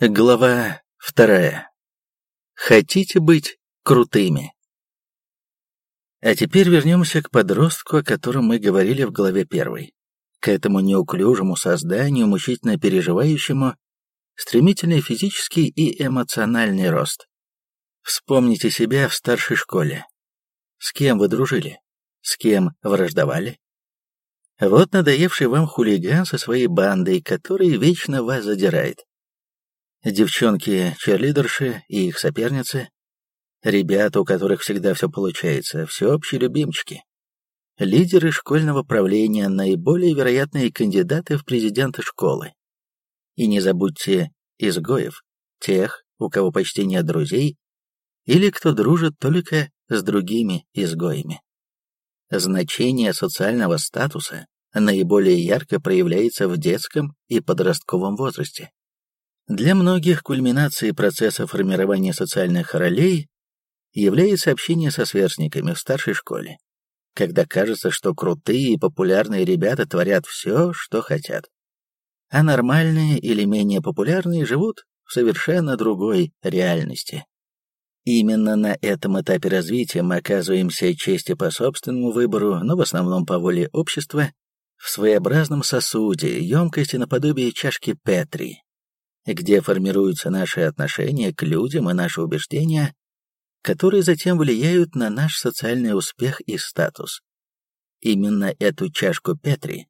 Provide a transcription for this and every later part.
Глава вторая. Хотите быть крутыми? А теперь вернемся к подростку, о котором мы говорили в главе первой. К этому неуклюжему созданию, мучительно переживающему стремительный физический и эмоциональный рост. Вспомните себя в старшей школе. С кем вы дружили? С кем враждовали? Вот надоевший вам хулиган со своей бандой, который вечно вас задирает девчонки-черлидерши и их соперницы, ребята, у которых всегда все получается, всеобщие любимчики, лидеры школьного правления, наиболее вероятные кандидаты в президенты школы. И не забудьте изгоев, тех, у кого почти нет друзей, или кто дружит только с другими изгоями. Значение социального статуса наиболее ярко проявляется в детском и подростковом возрасте. Для многих кульминацией процесса формирования социальных ролей является общение со сверстниками в старшей школе, когда кажется, что крутые и популярные ребята творят все, что хотят. А нормальные или менее популярные живут в совершенно другой реальности. Именно на этом этапе развития мы оказываемся чести по собственному выбору, но в основном по воле общества, в своеобразном сосуде, емкости наподобие чашки Петри, где формируются наши отношения к людям и наши убеждения, которые затем влияют на наш социальный успех и статус. Именно эту чашку Петри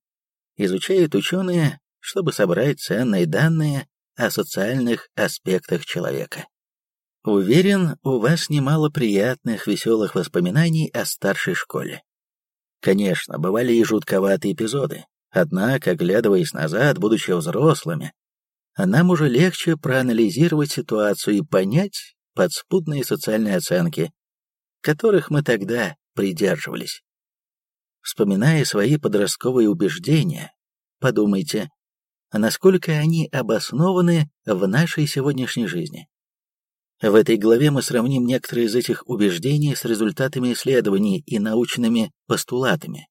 изучают ученые, чтобы собрать ценные данные о социальных аспектах человека. Уверен, у вас немало приятных, веселых воспоминаний о старшей школе. Конечно, бывали и жутковатые эпизоды, однако, оглядываясь назад, будучи взрослыми, а нам уже легче проанализировать ситуацию и понять подспудные социальные оценки, которых мы тогда придерживались. Вспоминая свои подростковые убеждения, подумайте, насколько они обоснованы в нашей сегодняшней жизни. В этой главе мы сравним некоторые из этих убеждений с результатами исследований и научными постулатами.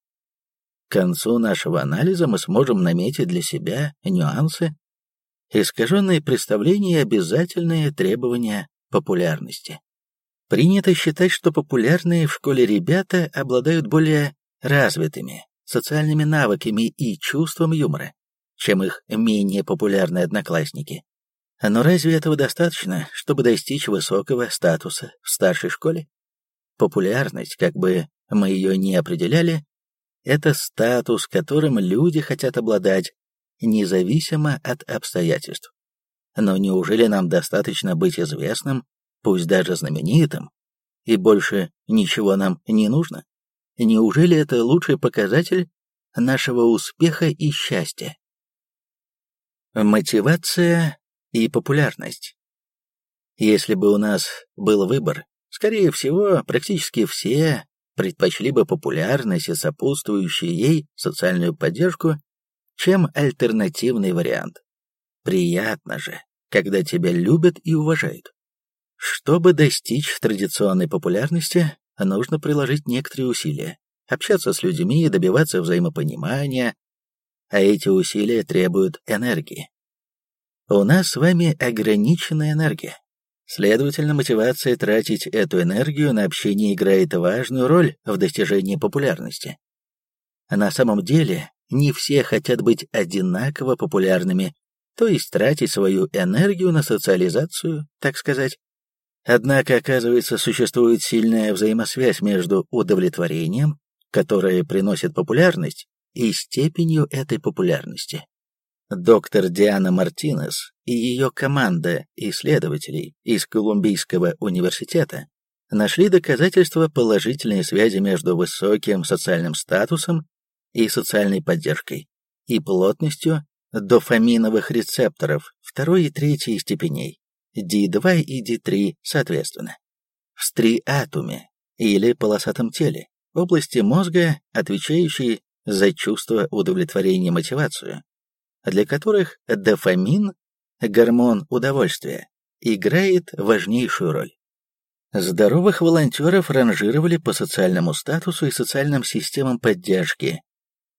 К концу нашего анализа мы сможем наметить для себя нюансы, искаженные представления обязательные требования популярности. Принято считать, что популярные в школе ребята обладают более развитыми социальными навыками и чувством юмора, чем их менее популярные одноклассники. Но разве этого достаточно, чтобы достичь высокого статуса в старшей школе? Популярность, как бы мы ее ни определяли, это статус, которым люди хотят обладать, независимо от обстоятельств. Но неужели нам достаточно быть известным, пусть даже знаменитым, и больше ничего нам не нужно? Неужели это лучший показатель нашего успеха и счастья? Мотивация и популярность. Если бы у нас был выбор, скорее всего, практически все предпочли бы популярность и сопутствующую ей социальную поддержку чем альтернативный вариант. Приятно же, когда тебя любят и уважают. Чтобы достичь традиционной популярности, нужно приложить некоторые усилия, общаться с людьми добиваться взаимопонимания, а эти усилия требуют энергии. У нас с вами ограниченная энергия. Следовательно, мотивация тратить эту энергию на общение играет важную роль в достижении популярности. На самом деле, не все хотят быть одинаково популярными, то есть тратить свою энергию на социализацию, так сказать. Однако, оказывается, существует сильная взаимосвязь между удовлетворением, которое приносит популярность, и степенью этой популярности. Доктор Диана Мартинес и ее команда исследователей из Колумбийского университета нашли доказательства положительной связи между высоким социальным статусом и социальной поддержкой, и плотностью дофаминовых рецепторов второй и третьей степеней, D2 и D3 соответственно, в стриатуме или полосатом теле, области мозга, отвечающей за чувство удовлетворения мотивацию, для которых дофамин, гормон удовольствия, играет важнейшую роль. Здоровых волонтеров ранжировали по социальному статусу и социальным системам поддержки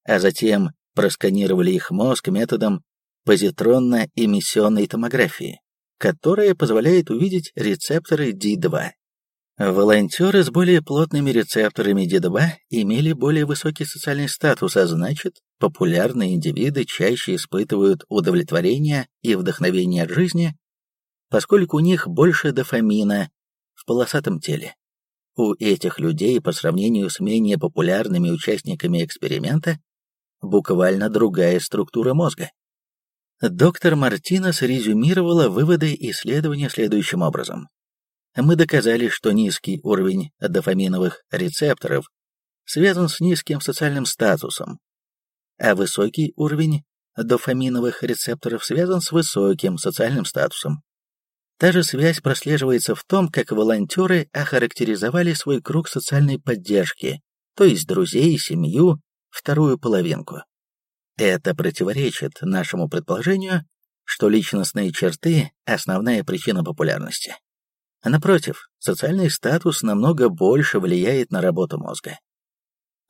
а затем просканировали их мозг методом позитронно-эмиссионной томографии, которая позволяет увидеть рецепторы D2. Волонтеры с более плотными рецепторами D2 имели более высокий социальный статус, а значит, популярные индивиды чаще испытывают удовлетворение и вдохновение от жизни, поскольку у них больше дофамина в полосатом теле. У этих людей, по сравнению с менее популярными участниками эксперимента, буквально другая структура мозга. Доктор Мартинес резюмировала выводы исследования следующим образом. Мы доказали, что низкий уровень дофаминовых рецепторов связан с низким социальным статусом, а высокий уровень дофаминовых рецепторов связан с высоким социальным статусом. Та же связь прослеживается в том, как волонтеры охарактеризовали свой круг социальной поддержки, то есть друзей, семью, вторую половинку. Это противоречит нашему предположению, что личностные черты – основная причина популярности. Напротив, социальный статус намного больше влияет на работу мозга.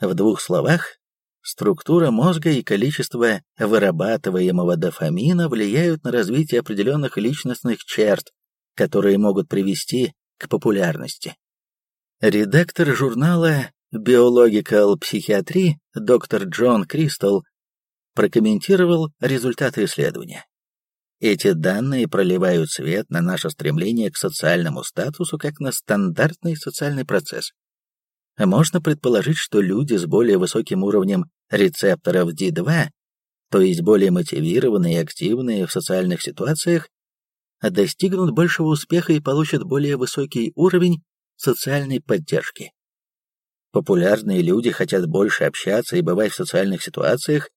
В двух словах, структура мозга и количество вырабатываемого дофамина влияют на развитие определенных личностных черт, которые могут привести к популярности. Редактор журнала Biological Psychiatry доктор Джон Кристал прокомментировал результаты исследования. Эти данные проливают свет на наше стремление к социальному статусу как на стандартный социальный процесс. Можно предположить, что люди с более высоким уровнем рецепторов D2, то есть более мотивированные и активные в социальных ситуациях, достигнут большего успеха и получат более высокий уровень социальной поддержки. Популярные люди хотят больше общаться и бывать в социальных ситуациях,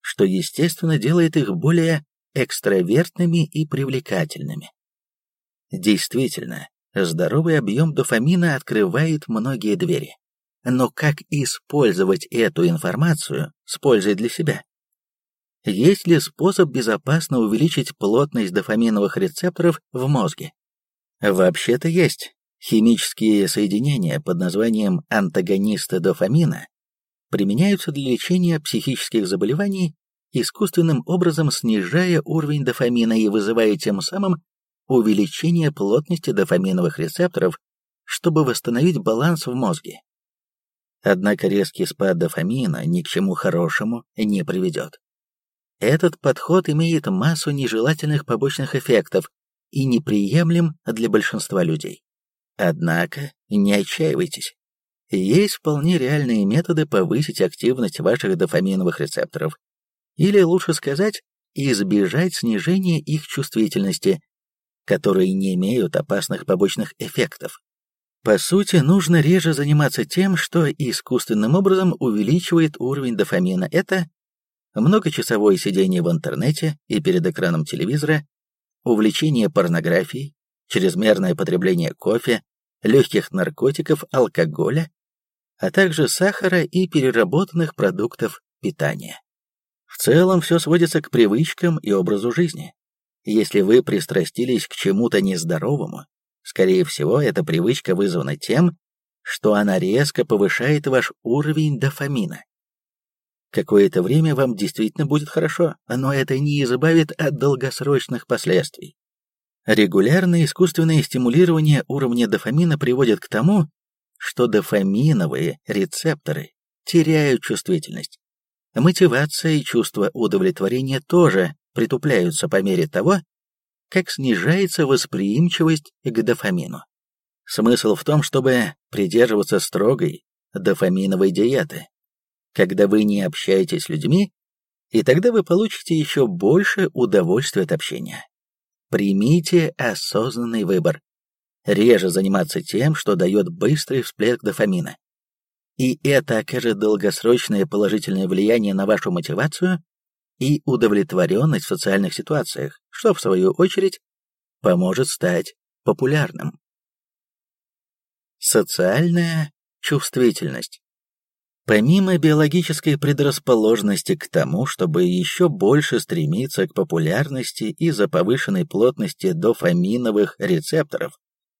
что, естественно, делает их более экстравертными и привлекательными. Действительно, здоровый объем дофамина открывает многие двери. Но как использовать эту информацию с пользой для себя? Есть ли способ безопасно увеличить плотность дофаминовых рецепторов в мозге? Вообще-то есть. Химические соединения под названием антагонисты дофамина применяются для лечения психических заболеваний искусственным образом снижая уровень дофамина и вызывая тем самым увеличение плотности дофаминовых рецепторов, чтобы восстановить баланс в мозге. Однако резкий спад дофамина ни к чему хорошему не приведет. Этот подход имеет массу нежелательных побочных эффектов и неприемлем для большинства людей. Однако не отчаивайтесь. Есть вполне реальные методы повысить активность ваших дофаминовых рецепторов, или лучше сказать, избежать снижения их чувствительности, которые не имеют опасных побочных эффектов. По сути, нужно реже заниматься тем, что искусственным образом увеличивает уровень дофамина. Это многочасовое сидение в интернете и перед экраном телевизора, увлечение порнографией, чрезмерное потребление кофе, легких наркотиков, алкоголя, а также сахара и переработанных продуктов питания. В целом все сводится к привычкам и образу жизни. Если вы пристрастились к чему-то нездоровому, скорее всего, эта привычка вызвана тем, что она резко повышает ваш уровень дофамина. Какое-то время вам действительно будет хорошо, но это не избавит от долгосрочных последствий. Регулярное искусственное стимулирование уровня дофамина приводит к тому, что дофаминовые рецепторы теряют чувствительность. Мотивация и чувство удовлетворения тоже притупляются по мере того, как снижается восприимчивость к дофамину. Смысл в том, чтобы придерживаться строгой дофаминовой диеты, когда вы не общаетесь с людьми, и тогда вы получите еще больше удовольствия от общения. Примите осознанный выбор. Реже заниматься тем, что дает быстрый всплеск дофамина и это окажет долгосрочное положительное влияние на вашу мотивацию и удовлетворенность в социальных ситуациях, что, в свою очередь, поможет стать популярным. Социальная чувствительность. Помимо биологической предрасположенности к тому, чтобы еще больше стремиться к популярности из-за повышенной плотности дофаминовых рецепторов,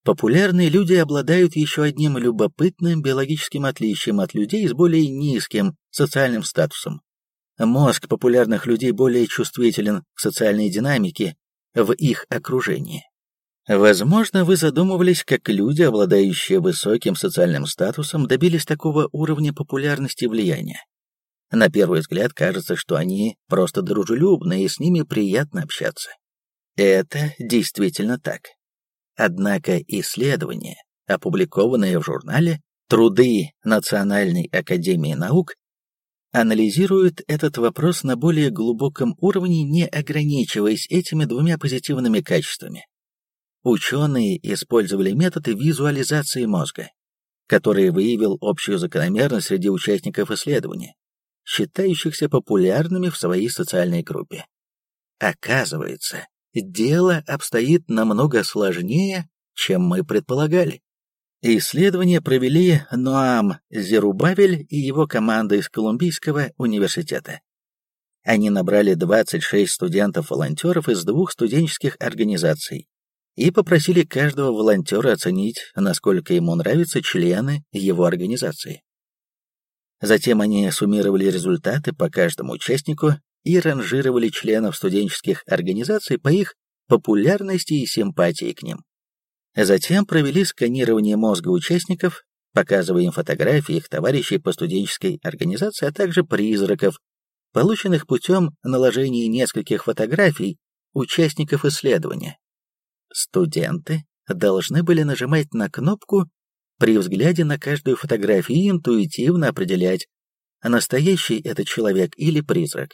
Популярные люди обладают еще одним любопытным биологическим отличием от людей с более низким социальным статусом. Мозг популярных людей более чувствителен к социальной динамике в их окружении. Возможно, вы задумывались, как люди, обладающие высоким социальным статусом, добились такого уровня популярности и влияния. На первый взгляд кажется, что они просто дружелюбны и с ними приятно общаться. Это действительно так. Однако исследования, опубликованные в журнале «Труды Национальной Академии Наук», анализируют этот вопрос на более глубоком уровне, не ограничиваясь этими двумя позитивными качествами. Ученые использовали методы визуализации мозга, который выявил общую закономерность среди участников исследования, считающихся популярными в своей социальной группе. Оказывается, дело обстоит намного сложнее, чем мы предполагали. Исследование провели Ноам Зерубавель и его команда из Колумбийского университета. Они набрали 26 студентов-волонтеров из двух студенческих организаций и попросили каждого волонтера оценить, насколько ему нравятся члены его организации. Затем они суммировали результаты по каждому участнику и ранжировали членов студенческих организаций по их популярности и симпатии к ним. Затем провели сканирование мозга участников, показывая им фотографии их товарищей по студенческой организации, а также призраков, полученных путем наложения нескольких фотографий участников исследования. Студенты должны были нажимать на кнопку при взгляде на каждую фотографию интуитивно определять, настоящий это человек или призрак.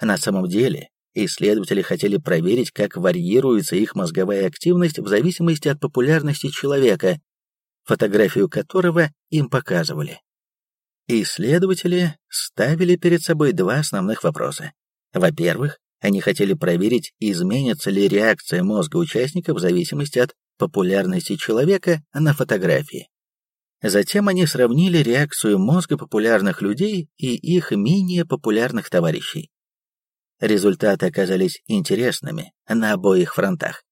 На самом деле, исследователи хотели проверить, как варьируется их мозговая активность в зависимости от популярности человека, фотографию которого им показывали. Исследователи ставили перед собой два основных вопроса. Во-первых, они хотели проверить, изменится ли реакция мозга участника в зависимости от популярности человека на фотографии. Затем они сравнили реакцию мозга популярных людей и их менее популярных товарищей. Результаты оказались интересными на обоих фронтах.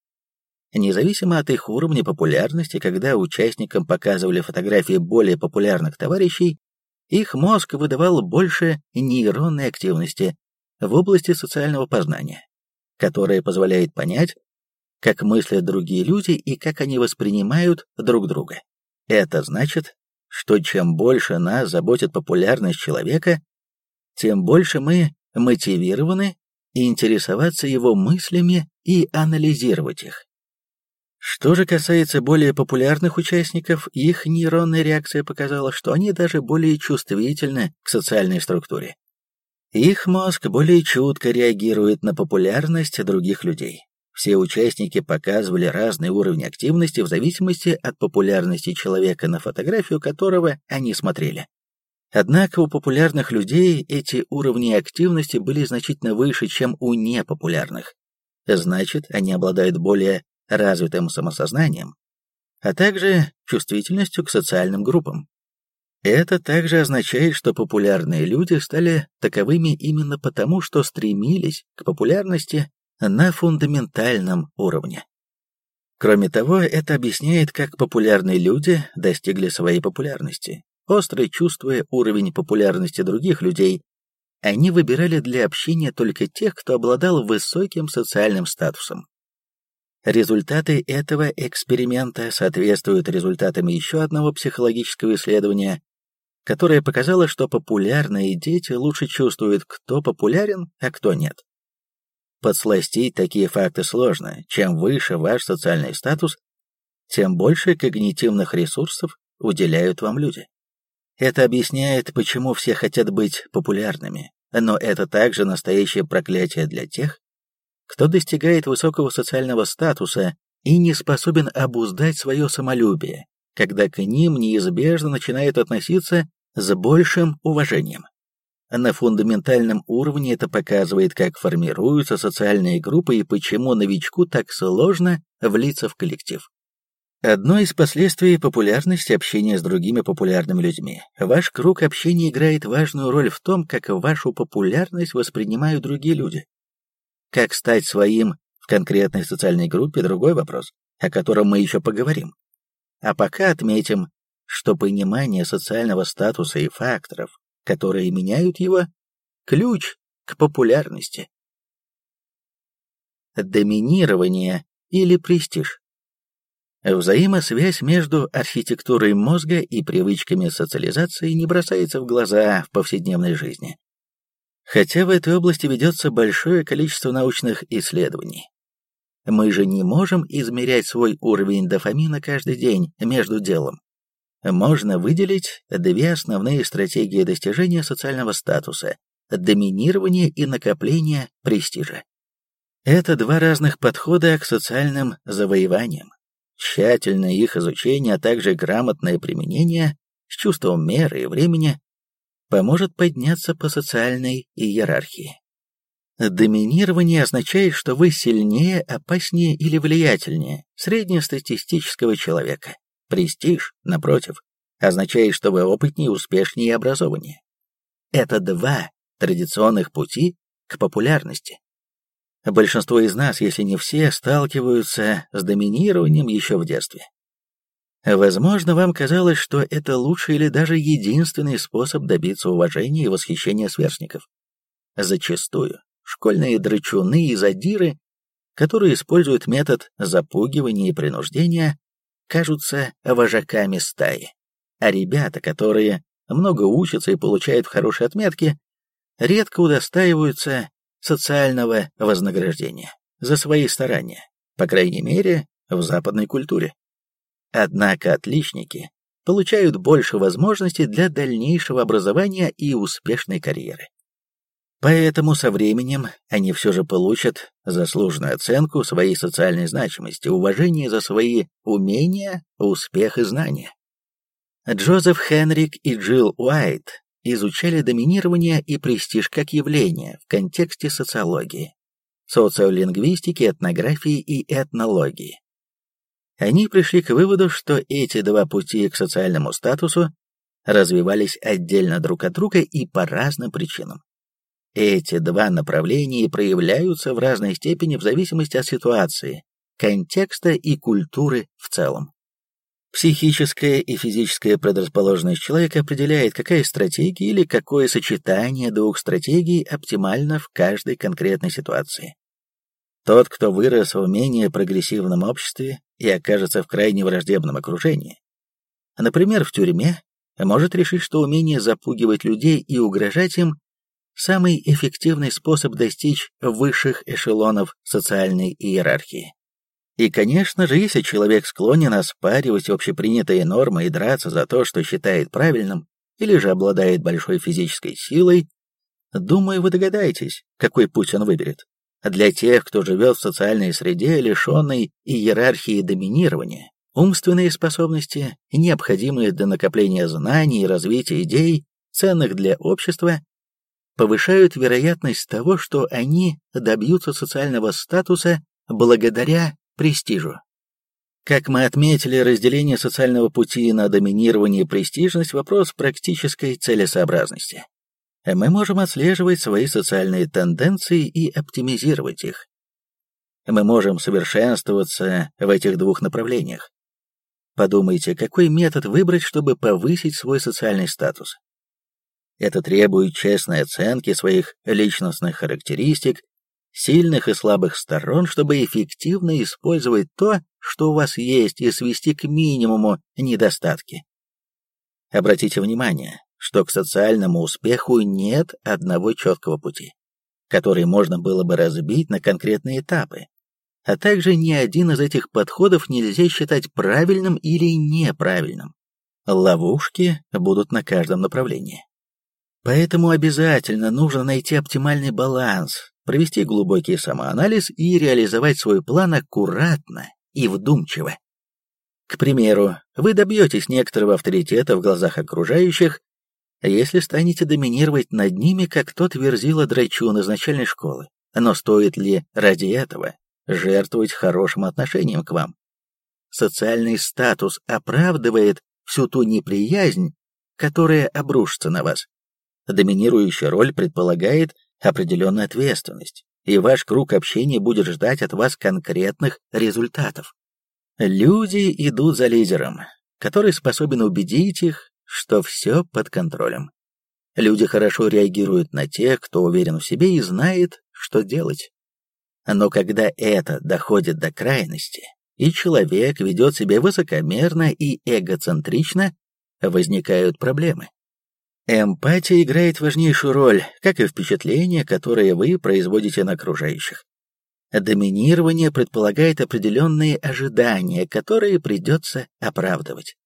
Независимо от их уровня популярности, когда участникам показывали фотографии более популярных товарищей, их мозг выдавал больше нейронной активности в области социального познания, которая позволяет понять, как мыслят другие люди и как они воспринимают друг друга. Это значит, что чем больше нас заботит популярность человека, тем больше мы мотивированы интересоваться его мыслями и анализировать их. Что же касается более популярных участников, их нейронная реакция показала, что они даже более чувствительны к социальной структуре. Их мозг более чутко реагирует на популярность других людей. Все участники показывали разный уровень активности в зависимости от популярности человека, на фотографию которого они смотрели. Однако у популярных людей эти уровни активности были значительно выше, чем у непопулярных. Значит, они обладают более развитым самосознанием, а также чувствительностью к социальным группам. Это также означает, что популярные люди стали таковыми именно потому, что стремились к популярности на фундаментальном уровне. Кроме того, это объясняет, как популярные люди достигли своей популярности. Остро чувствуя уровень популярности других людей, они выбирали для общения только тех, кто обладал высоким социальным статусом. Результаты этого эксперимента соответствуют результатам еще одного психологического исследования, которое показало, что популярные дети лучше чувствуют, кто популярен, а кто нет. Подсластить такие факты сложно. Чем выше ваш социальный статус, тем больше когнитивных ресурсов уделяют вам люди. Это объясняет, почему все хотят быть популярными, но это также настоящее проклятие для тех, кто достигает высокого социального статуса и не способен обуздать свое самолюбие, когда к ним неизбежно начинает относиться с большим уважением. На фундаментальном уровне это показывает, как формируются социальные группы и почему новичку так сложно влиться в коллектив. Одно из последствий популярности общения с другими популярными людьми. Ваш круг общения играет важную роль в том, как вашу популярность воспринимают другие люди. Как стать своим в конкретной социальной группе – другой вопрос, о котором мы еще поговорим. А пока отметим, что понимание социального статуса и факторов, которые меняют его, ключ к популярности. Доминирование или престиж. Взаимосвязь между архитектурой мозга и привычками социализации не бросается в глаза в повседневной жизни. Хотя в этой области ведется большое количество научных исследований. Мы же не можем измерять свой уровень дофамина каждый день между делом. Можно выделить две основные стратегии достижения социального статуса – доминирование и накопление престижа. Это два разных подхода к социальным завоеваниям. Тщательное их изучение, а также грамотное применение с чувством меры и времени поможет подняться по социальной иерархии. Доминирование означает, что вы сильнее, опаснее или влиятельнее среднестатистического человека. Престиж, напротив, означает, что вы опытнее, успешнее и образованнее. Это два традиционных пути к популярности. Большинство из нас, если не все, сталкиваются с доминированием еще в детстве. Возможно, вам казалось, что это лучший или даже единственный способ добиться уважения и восхищения сверстников. Зачастую школьные драчуны и задиры, которые используют метод запугивания и принуждения, кажутся вожаками стаи. А ребята, которые много учатся и получают хорошие отметки, редко удостаиваются социального вознаграждения за свои старания, по крайней мере, в западной культуре. Однако отличники получают больше возможностей для дальнейшего образования и успешной карьеры. Поэтому со временем они все же получат заслуженную оценку своей социальной значимости, уважение за свои умения, успех и знания. Джозеф Хенрик и Джилл Уайт изучали доминирование и престиж как явление в контексте социологии, социолингвистики, этнографии и этнологии. Они пришли к выводу, что эти два пути к социальному статусу развивались отдельно друг от друга и по разным причинам. Эти два направления проявляются в разной степени в зависимости от ситуации, контекста и культуры в целом. Психическая и физическая предрасположенность человека определяет, какая стратегия или какое сочетание двух стратегий оптимально в каждой конкретной ситуации. Тот, кто вырос в менее прогрессивном обществе и окажется в крайне враждебном окружении, например, в тюрьме, может решить, что умение запугивать людей и угрожать им – самый эффективный способ достичь высших эшелонов социальной иерархии. И, конечно же, если человек склонен оспаривать общепринятые нормы и драться за то, что считает правильным, или же обладает большой физической силой, думаю, вы догадаетесь, какой путь он выберет. Для тех, кто живет в социальной среде, лишенной иерархии доминирования, умственные способности, необходимые для накопления знаний и развития идей, ценных для общества, повышают вероятность того, что они добьются социального статуса благодаря престижу. Как мы отметили, разделение социального пути на доминирование и престижность – вопрос практической целесообразности мы можем отслеживать свои социальные тенденции и оптимизировать их. Мы можем совершенствоваться в этих двух направлениях. Подумайте, какой метод выбрать, чтобы повысить свой социальный статус. Это требует честной оценки своих личностных характеристик, сильных и слабых сторон, чтобы эффективно использовать то, что у вас есть, и свести к минимуму недостатки. Обратите внимание, что к социальному успеху нет одного четкого пути, который можно было бы разбить на конкретные этапы, а также ни один из этих подходов нельзя считать правильным или неправильным. Ловушки будут на каждом направлении. Поэтому обязательно нужно найти оптимальный баланс, провести глубокий самоанализ и реализовать свой план аккуратно и вдумчиво. К примеру, вы добьетесь некоторого авторитета в глазах окружающих, если станете доминировать над ними, как тот верзила драчун из начальной школы. Но стоит ли ради этого жертвовать хорошим отношением к вам? Социальный статус оправдывает всю ту неприязнь, которая обрушится на вас. Доминирующая роль предполагает определенную ответственность, и ваш круг общения будет ждать от вас конкретных результатов. Люди идут за лидером, который способен убедить их, что все под контролем. Люди хорошо реагируют на тех, кто уверен в себе и знает, что делать. Но когда это доходит до крайности, и человек ведет себя высокомерно и эгоцентрично, возникают проблемы. Эмпатия играет важнейшую роль, как и впечатления, которые вы производите на окружающих. Доминирование предполагает определенные ожидания, которые придется оправдывать.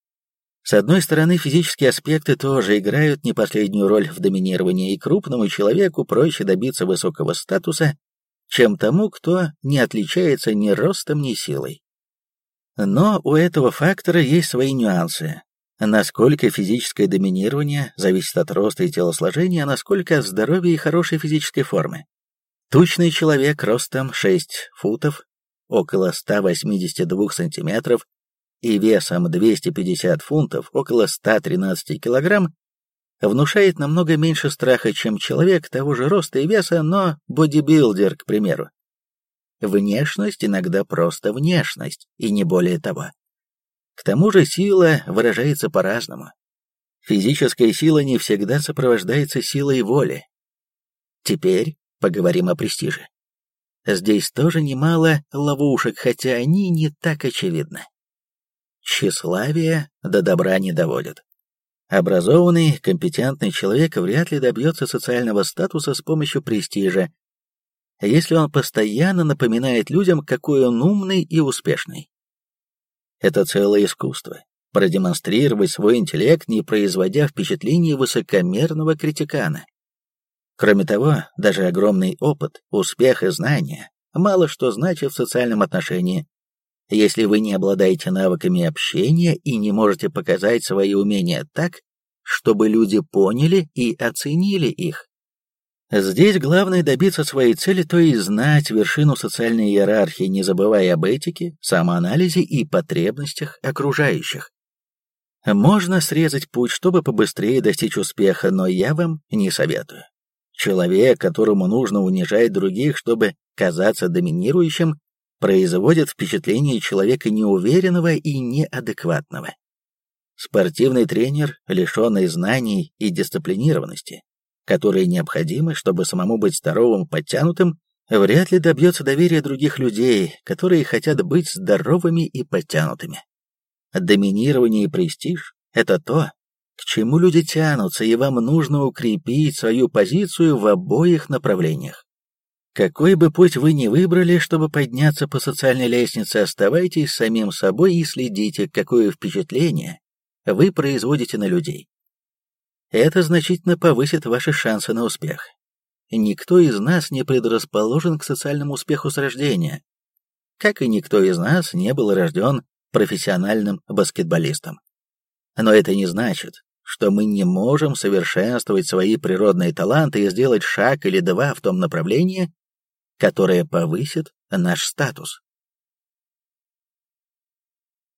С одной стороны, физические аспекты тоже играют не последнюю роль в доминировании, и крупному человеку проще добиться высокого статуса, чем тому, кто не отличается ни ростом, ни силой. Но у этого фактора есть свои нюансы. Насколько физическое доминирование зависит от роста и телосложения, а насколько от здоровья и хорошей физической формы. Тучный человек ростом 6 футов, около 182 сантиметров, и весом 250 фунтов, около 113 килограмм, внушает намного меньше страха, чем человек того же роста и веса, но бодибилдер, к примеру. Внешность иногда просто внешность, и не более того. К тому же сила выражается по-разному. Физическая сила не всегда сопровождается силой воли. Теперь поговорим о престиже. Здесь тоже немало ловушек, хотя они не так очевидны. Тщеславие до добра не доводит. Образованный, компетентный человек вряд ли добьется социального статуса с помощью престижа, если он постоянно напоминает людям, какой он умный и успешный. Это целое искусство — продемонстрировать свой интеллект, не производя впечатления высокомерного критикана. Кроме того, даже огромный опыт, успех и знания мало что значит в социальном отношении, если вы не обладаете навыками общения и не можете показать свои умения так, чтобы люди поняли и оценили их. Здесь главное добиться своей цели, то есть знать вершину социальной иерархии, не забывая об этике, самоанализе и потребностях окружающих. Можно срезать путь, чтобы побыстрее достичь успеха, но я вам не советую. Человек, которому нужно унижать других, чтобы казаться доминирующим, производит впечатление человека неуверенного и неадекватного. Спортивный тренер, лишенный знаний и дисциплинированности, которые необходимы, чтобы самому быть здоровым подтянутым, вряд ли добьется доверия других людей, которые хотят быть здоровыми и подтянутыми. Доминирование и престиж – это то, к чему люди тянутся, и вам нужно укрепить свою позицию в обоих направлениях. Какой бы путь вы ни выбрали, чтобы подняться по социальной лестнице, оставайтесь самим собой и следите, какое впечатление вы производите на людей. Это значительно повысит ваши шансы на успех. Никто из нас не предрасположен к социальному успеху с рождения, как и никто из нас не был рожден профессиональным баскетболистом. Но это не значит, что мы не можем совершенствовать свои природные таланты и сделать шаг или два в том направлении, которое повысит наш статус.